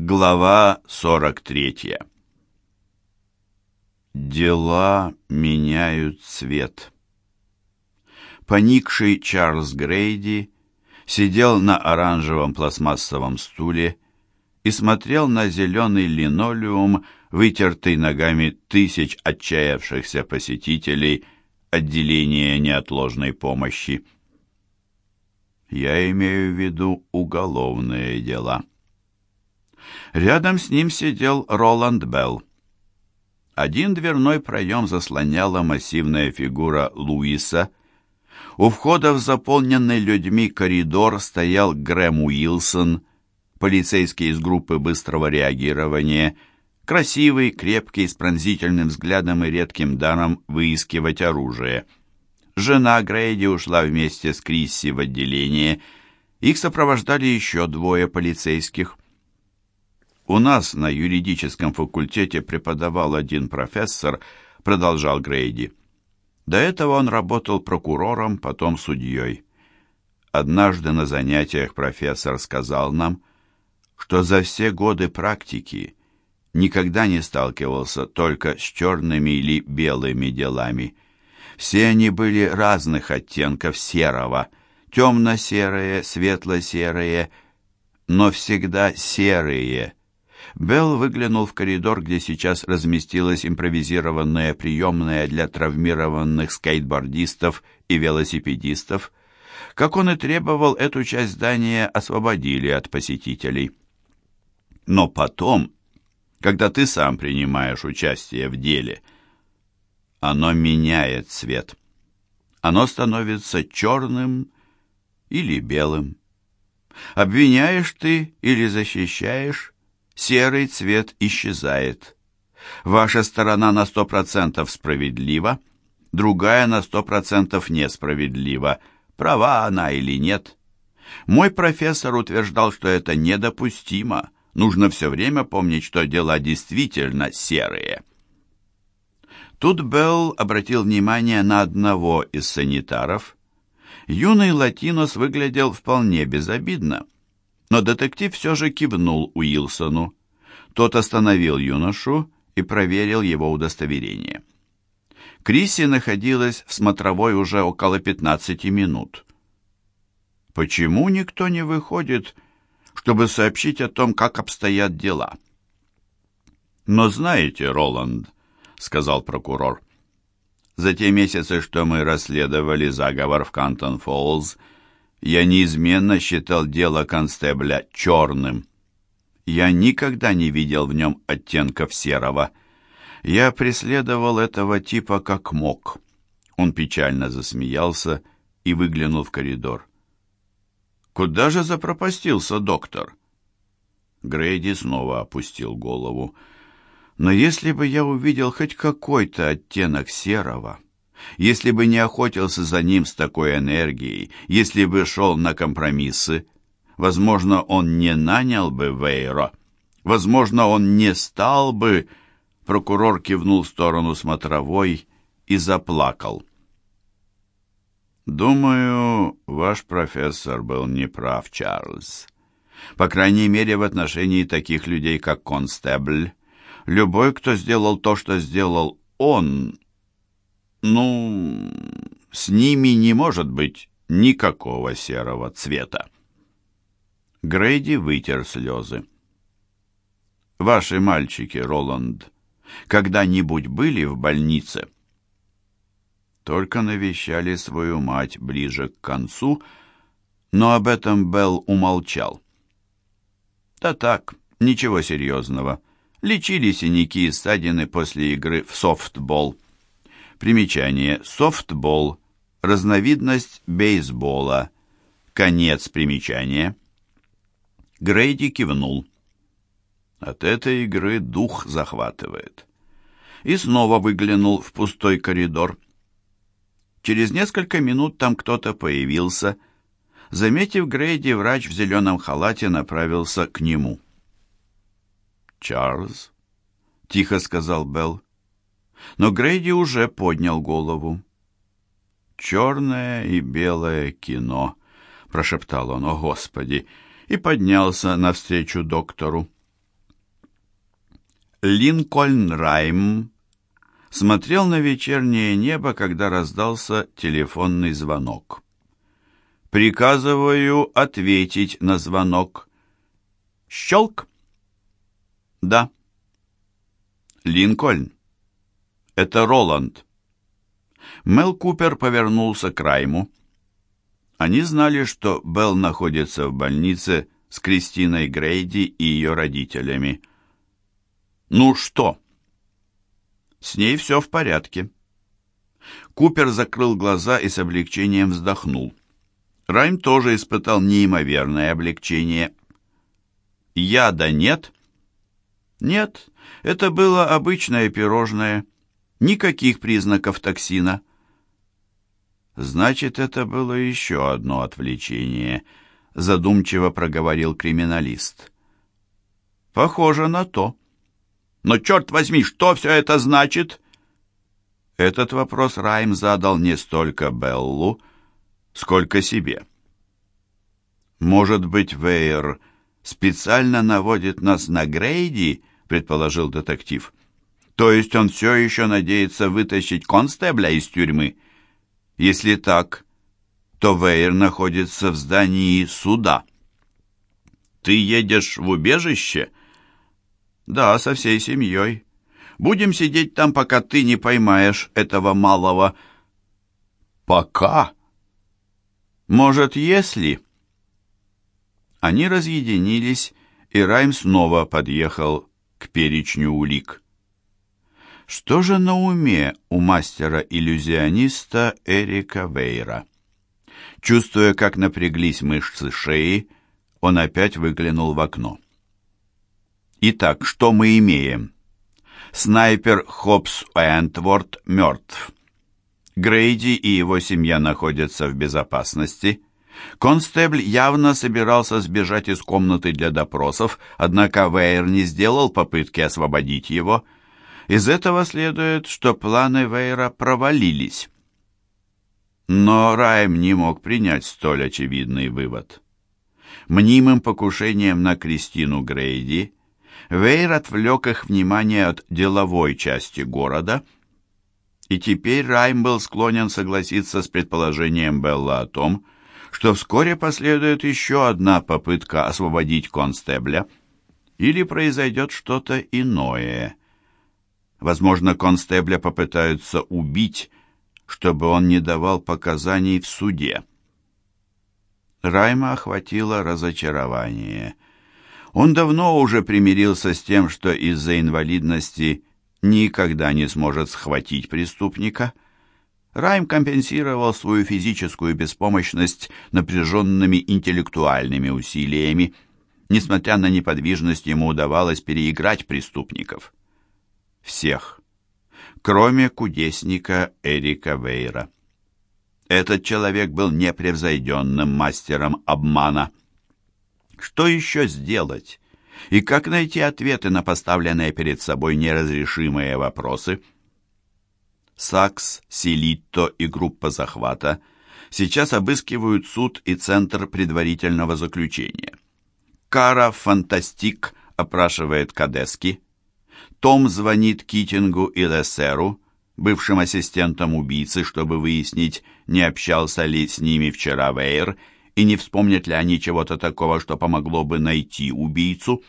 Глава 43 Дела меняют цвет. Поникший Чарльз Грейди сидел на оранжевом пластмассовом стуле и смотрел на зеленый линолеум, вытертый ногами тысяч отчаявшихся посетителей отделения неотложной помощи. Я имею в виду уголовные дела. Рядом с ним сидел Роланд Белл. Один дверной проем заслоняла массивная фигура Луиса. У входа в заполненный людьми коридор стоял Грэм Уилсон, полицейский из группы быстрого реагирования, красивый, крепкий, с пронзительным взглядом и редким даром выискивать оружие. Жена Грейди ушла вместе с Крисси в отделение. Их сопровождали еще двое полицейских – у нас на юридическом факультете преподавал один профессор, продолжал Грейди. До этого он работал прокурором, потом судьей. Однажды на занятиях профессор сказал нам, что за все годы практики никогда не сталкивался только с черными или белыми делами. Все они были разных оттенков серого, темно-серые, светло-серые, но всегда серые – Белл выглянул в коридор, где сейчас разместилась импровизированная приемная для травмированных скейтбордистов и велосипедистов. Как он и требовал, эту часть здания освободили от посетителей. Но потом, когда ты сам принимаешь участие в деле, оно меняет цвет. Оно становится черным или белым. Обвиняешь ты или защищаешь, серый цвет исчезает. Ваша сторона на сто процентов справедлива, другая на сто процентов несправедлива, права она или нет. Мой профессор утверждал, что это недопустимо. Нужно все время помнить, что дела действительно серые. Тут Белл обратил внимание на одного из санитаров. Юный латинос выглядел вполне безобидно но детектив все же кивнул Уилсону. Тот остановил юношу и проверил его удостоверение. Крисси находилась в смотровой уже около 15 минут. Почему никто не выходит, чтобы сообщить о том, как обстоят дела? «Но знаете, Роланд», — сказал прокурор, — «за те месяцы, что мы расследовали заговор в Кантон-Фоллз, я неизменно считал дело констебля черным. Я никогда не видел в нем оттенков серого. Я преследовал этого типа как мог. Он печально засмеялся и выглянул в коридор. «Куда же запропастился доктор?» Грейди снова опустил голову. «Но если бы я увидел хоть какой-то оттенок серого...» Если бы не охотился за ним с такой энергией, если бы шел на компромиссы, возможно, он не нанял бы Вейро, возможно, он не стал бы... Прокурор кивнул в сторону смотровой и заплакал. «Думаю, ваш профессор был неправ, Чарльз. По крайней мере, в отношении таких людей, как Констебль. Любой, кто сделал то, что сделал он, ну, с ними не может быть никакого серого цвета. Грейди вытер слезы. Ваши мальчики, Роланд, когда-нибудь были в больнице? Только навещали свою мать ближе к концу, но об этом Белл умолчал. Да так, ничего серьезного. Лечили синяки и ссадины после игры в софтбол. Примечание. Софтбол. Разновидность бейсбола. Конец примечания. Грейди кивнул. От этой игры дух захватывает. И снова выглянул в пустой коридор. Через несколько минут там кто-то появился. Заметив Грейди, врач в зеленом халате направился к нему. «Чарльз», — тихо сказал Белл, но Грейди уже поднял голову. «Черное и белое кино», — прошептал он, — «о, Господи!» и поднялся навстречу доктору. Линкольн Райм смотрел на вечернее небо, когда раздался телефонный звонок. «Приказываю ответить на звонок». «Щелк?» «Да». «Линкольн, это Роланд». Мел Купер повернулся к Райму. Они знали, что Белл находится в больнице с Кристиной Грейди и ее родителями. «Ну что?» «С ней все в порядке». Купер закрыл глаза и с облегчением вздохнул. Райм тоже испытал неимоверное облегчение. «Яда нет?» «Нет, это было обычное пирожное. Никаких признаков токсина». «Значит, это было еще одно отвлечение», — задумчиво проговорил криминалист. «Похоже на то». Но, черт возьми, что все это значит?» Этот вопрос Райм задал не столько Беллу, сколько себе. «Может быть, Вейер специально наводит нас на Грейди?» — предположил детектив. «То есть он все еще надеется вытащить констебля из тюрьмы? Если так, то Вейер находится в здании суда». «Ты едешь в убежище?» «Да, со всей семьей. Будем сидеть там, пока ты не поймаешь этого малого». «Пока?» «Может, если...» Они разъединились, и Райм снова подъехал к перечню улик. Что же на уме у мастера-иллюзиониста Эрика Вейра? Чувствуя, как напряглись мышцы шеи, он опять выглянул в окно. Итак, что мы имеем? Снайпер Хопс Уэнтворд мертв. Грейди и его семья находятся в безопасности. Констебль явно собирался сбежать из комнаты для допросов, однако Вейер не сделал попытки освободить его. Из этого следует, что планы Вейера провалились. Но Райм не мог принять столь очевидный вывод. Мнимым покушением на Кристину Грейди Вейр отвлек их внимание от деловой части города, и теперь Райм был склонен согласиться с предположением Белла о том, что вскоре последует еще одна попытка освободить констебля, или произойдет что-то иное. Возможно, констебля попытаются убить, чтобы он не давал показаний в суде. Райма охватило разочарование – он давно уже примирился с тем, что из-за инвалидности никогда не сможет схватить преступника. Райм компенсировал свою физическую беспомощность напряженными интеллектуальными усилиями. Несмотря на неподвижность, ему удавалось переиграть преступников. Всех, кроме кудесника Эрика Вейра. Этот человек был непревзойденным мастером обмана – что еще сделать? И как найти ответы на поставленные перед собой неразрешимые вопросы? Сакс, Селитто и группа захвата сейчас обыскивают суд и центр предварительного заключения. Кара Фантастик опрашивает Кадески. Том звонит Китингу и Лессеру, бывшим ассистентам убийцы, чтобы выяснить, не общался ли с ними вчера Вейер, и не вспомнят ли они чего-то такого, что помогло бы найти убийцу.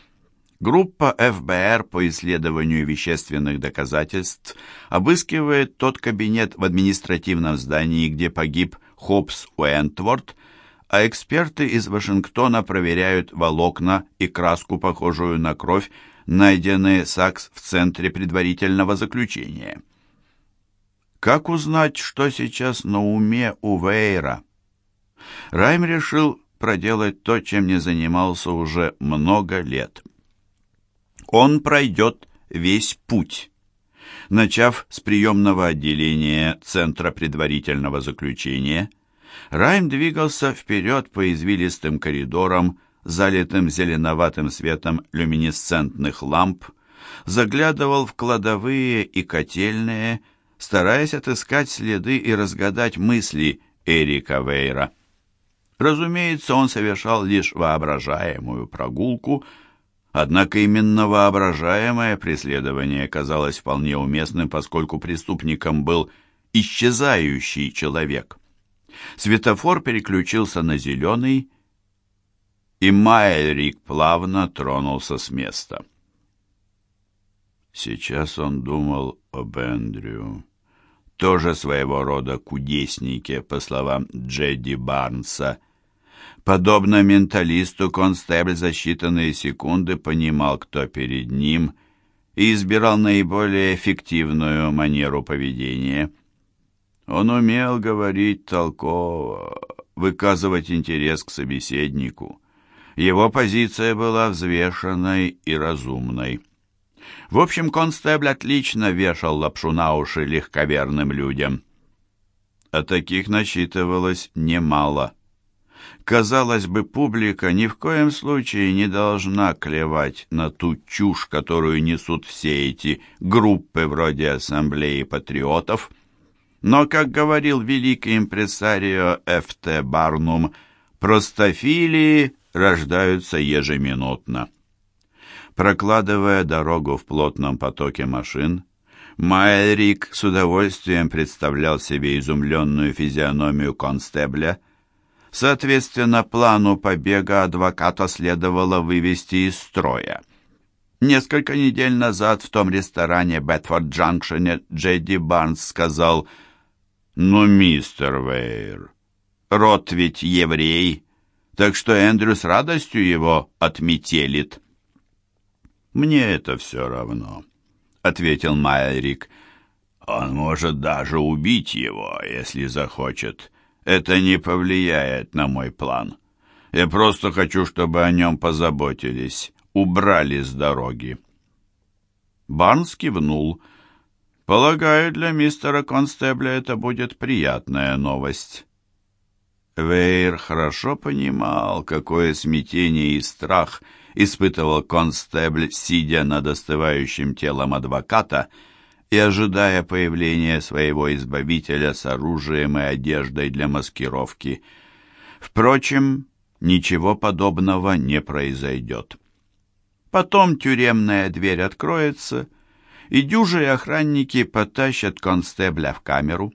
Группа ФБР по исследованию вещественных доказательств обыскивает тот кабинет в административном здании, где погиб Хопс Уэнтворд, а эксперты из Вашингтона проверяют волокна и краску, похожую на кровь, найденные САКС в центре предварительного заключения. Как узнать, что сейчас на уме у Вейра? Райм решил проделать то, чем не занимался уже много лет. Он пройдет весь путь. Начав с приемного отделения Центра предварительного заключения, Райм двигался вперед по извилистым коридорам, залитым зеленоватым светом люминесцентных ламп, заглядывал в кладовые и котельные, стараясь отыскать следы и разгадать мысли Эрика Вейра. Разумеется, он совершал лишь воображаемую прогулку, Однако именно воображаемое преследование казалось вполне уместным, поскольку преступником был исчезающий человек. Светофор переключился на зеленый, и Майерик плавно тронулся с места. Сейчас он думал об Эндрю, тоже своего рода кудеснике, по словам Джедди Барнса. Подобно менталисту, констебль за считанные секунды понимал, кто перед ним, и избирал наиболее эффективную манеру поведения. Он умел говорить толково, выказывать интерес к собеседнику. Его позиция была взвешенной и разумной. В общем, констебль отлично вешал лапшу на уши легковерным людям. А таких насчитывалось немало. Казалось бы, публика ни в коем случае не должна клевать на ту чушь, которую несут все эти группы вроде Ассамблеи патриотов. Но, как говорил великий импресарио Ф.Т. Барнум, простофилии рождаются ежеминутно. Прокладывая дорогу в плотном потоке машин, Майрик с удовольствием представлял себе изумленную физиономию констебля. Соответственно, плану побега адвоката следовало вывести из строя. Несколько недель назад в том ресторане Бетфорд-Джанкшене Джедди Барнс сказал «Ну, мистер Вейр, рот ведь еврей, так что Эндрю с радостью его отметелит». «Мне это все равно», — ответил Майерик. «Он может даже убить его, если захочет. Это не повлияет на мой план. Я просто хочу, чтобы о нем позаботились, убрали с дороги». Барнс кивнул. «Полагаю, для мистера Констебля это будет приятная новость». Вейр хорошо понимал, какое смятение и страх — испытывал констебль, сидя над остывающим телом адвоката и ожидая появления своего избавителя с оружием и одеждой для маскировки. Впрочем, ничего подобного не произойдет. Потом тюремная дверь откроется, и дюжие охранники потащат констебля в камеру.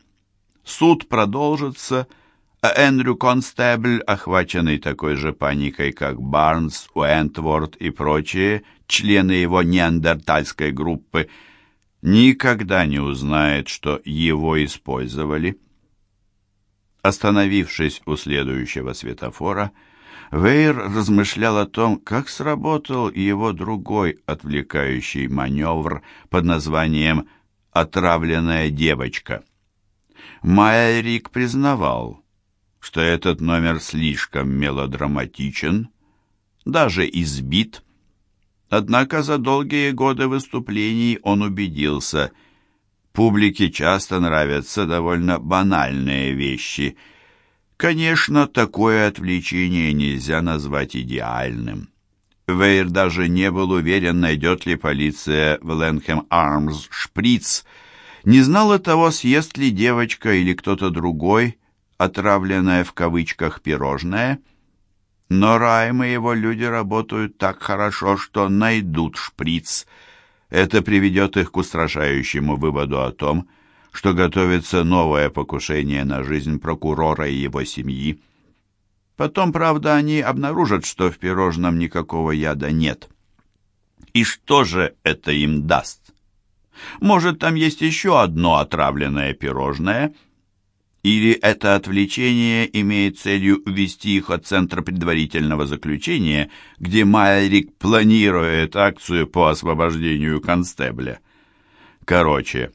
Суд продолжится, и а Эндрю Констебль, охваченный такой же паникой, как Барнс, Уэнтворд и прочие, члены его неандертальской группы, никогда не узнает, что его использовали. Остановившись у следующего светофора, Вейр размышлял о том, как сработал его другой отвлекающий маневр под названием «Отравленная девочка». Майерик признавал – что этот номер слишком мелодраматичен, даже избит. Однако за долгие годы выступлений он убедился, публике часто нравятся довольно банальные вещи. Конечно, такое отвлечение нельзя назвать идеальным. Вейр даже не был уверен, найдет ли полиция в Ленхэм Армс шприц, не знал и того, съест ли девочка или кто-то другой, отравленное в кавычках пирожное, но Райм и его люди работают так хорошо, что найдут шприц. Это приведет их к устрашающему выводу о том, что готовится новое покушение на жизнь прокурора и его семьи. Потом, правда, они обнаружат, что в пирожном никакого яда нет. И что же это им даст? Может, там есть еще одно отравленное пирожное — или это отвлечение имеет целью увести их от центра предварительного заключения, где Майрик планирует акцию по освобождению констебля? Короче,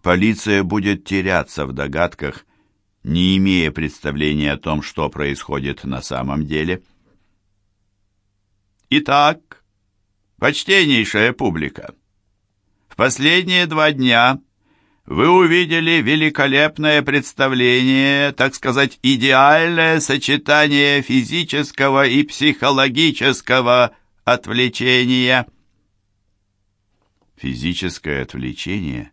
полиция будет теряться в догадках, не имея представления о том, что происходит на самом деле. Итак, почтеннейшая публика, в последние два дня вы увидели великолепное представление, так сказать, идеальное сочетание физического и психологического отвлечения. Физическое отвлечение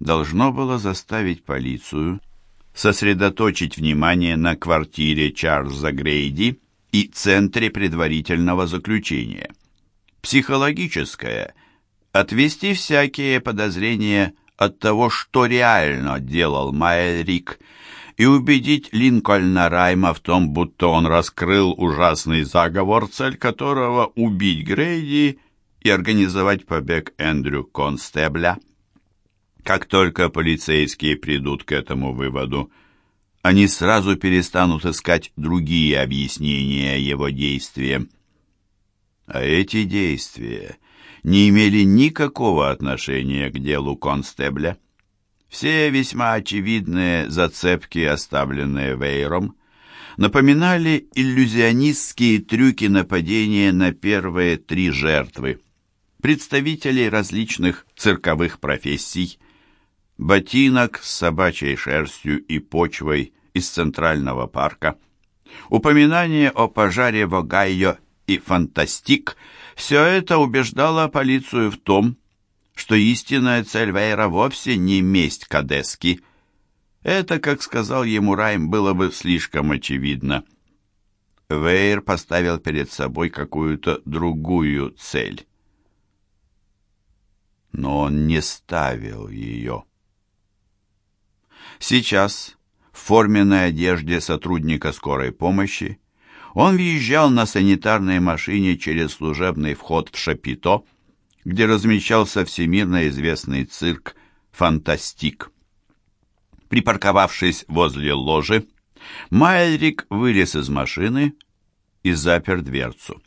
должно было заставить полицию сосредоточить внимание на квартире Чарльза Грейди и центре предварительного заключения. психологическое – отвести всякие подозрения от того, что реально делал Майерик, и убедить Линкольна Райма в том, будто он раскрыл ужасный заговор, цель которого – убить Грейди и организовать побег Эндрю Констебля. Как только полицейские придут к этому выводу, они сразу перестанут искать другие объяснения его действиям. А эти действия не имели никакого отношения к делу Констебля. Все весьма очевидные зацепки, оставленные Вейром, напоминали иллюзионистские трюки нападения на первые три жертвы. Представителей различных цирковых профессий, ботинок с собачьей шерстью и почвой из Центрального парка, упоминание о пожаре в Огайо и фантастик, все это убеждало полицию в том, что истинная цель Вейра вовсе не месть Кадески. Это, как сказал ему Райм, было бы слишком очевидно. Вейр поставил перед собой какую-то другую цель. Но он не ставил ее. Сейчас, в форменной одежде сотрудника скорой помощи, он въезжал на санитарной машине через служебный вход в Шапито, где размещался всемирно известный цирк «Фантастик». Припарковавшись возле ложи, Майлрик вылез из машины и запер дверцу.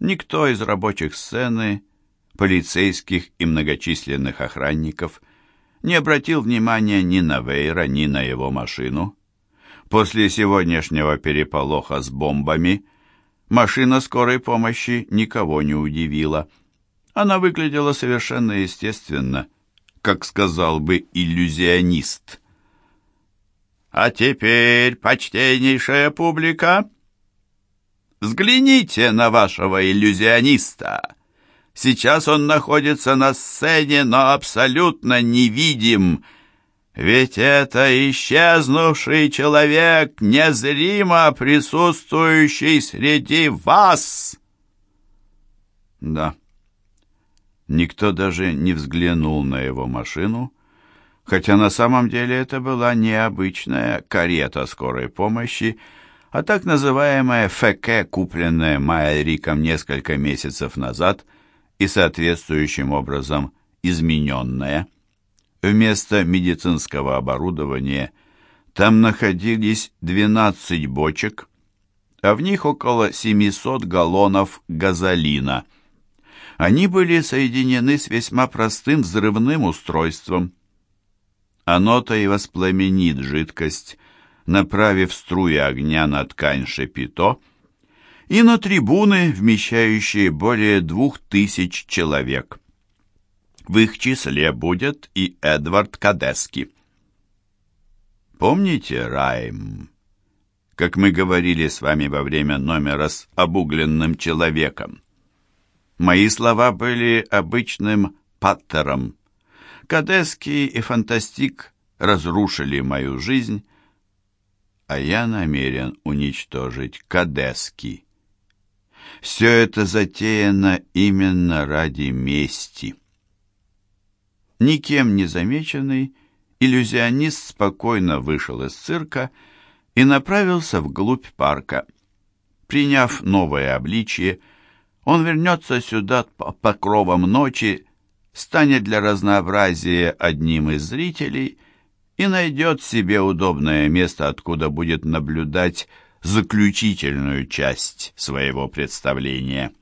Никто из рабочих сцены, полицейских и многочисленных охранников не обратил внимания ни на Вейра, ни на его машину. После сегодняшнего переполоха с бомбами машина скорой помощи никого не удивила. Она выглядела совершенно естественно, как сказал бы иллюзионист. «А теперь, почтеннейшая публика, взгляните на вашего иллюзиониста!» Сейчас он находится на сцене, но абсолютно невидим, ведь это исчезнувший человек, незримо присутствующий среди вас. Да. Никто даже не взглянул на его машину, хотя на самом деле это была необычная карета скорой помощи, а так называемая ФК, купленная Майериком несколько месяцев назад и соответствующим образом измененная. Вместо медицинского оборудования там находились 12 бочек, а в них около 700 галлонов газолина. Они были соединены с весьма простым взрывным устройством. Оно-то и воспламенит жидкость, направив струи огня на ткань шепито и на трибуны, вмещающие более двух тысяч человек. В их числе будет и Эдвард Кадески. Помните, Райм, как мы говорили с вами во время номера с обугленным человеком? Мои слова были обычным паттером. Кадески и Фантастик разрушили мою жизнь, а я намерен уничтожить Кадески. Все это затеяно именно ради мести. Никем не замеченный, иллюзионист спокойно вышел из цирка и направился вглубь парка. Приняв новое обличие, он вернется сюда по покровам ночи, станет для разнообразия одним из зрителей и найдет себе удобное место, откуда будет наблюдать заключительную часть своего представления.